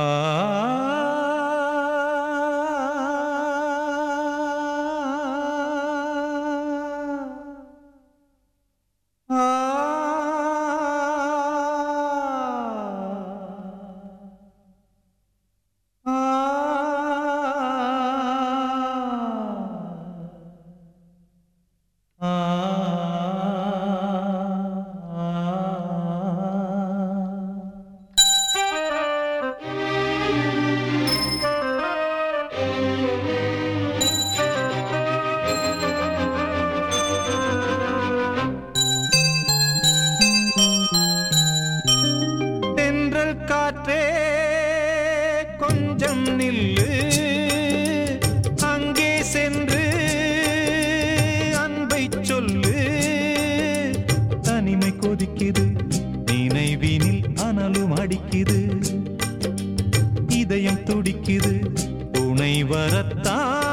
Ah. Uh... கொதிக்குது. நினைவினில் அனலும் அடிக்குது. இதயம் துடிக்குது. துணை வரத்தான்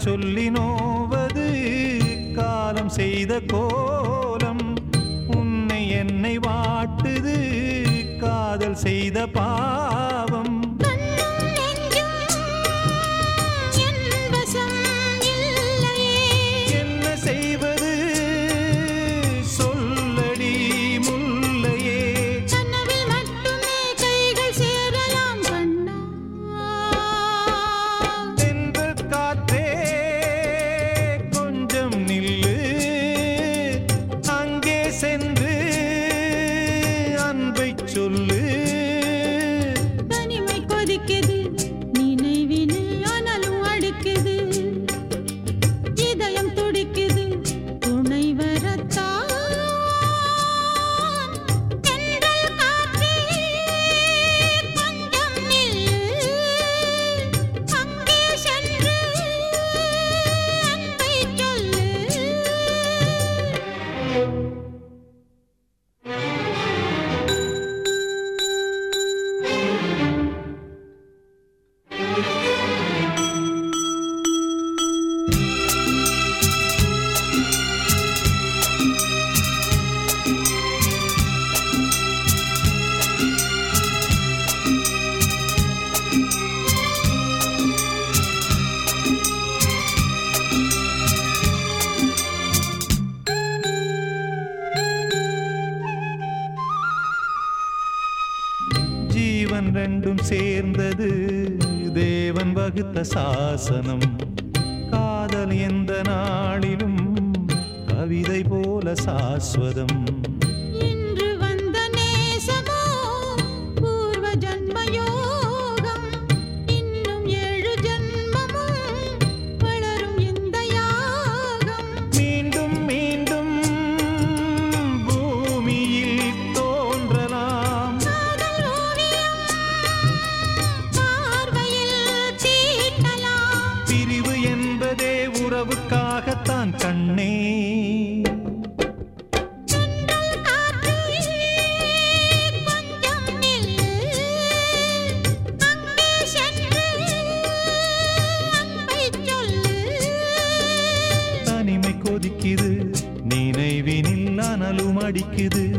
சொல்லி நோவது காலம் செய்த கோலம். உன்னை என்னை வாட்டுது காதல் செய்த பா மண் ரெண்டும் சேர்ந்தது. தேவன் வகுத்த சாசனம். காதல் எந்த நாளிலும் கவிதை போல சாஸ்வதம். அடிக்குது.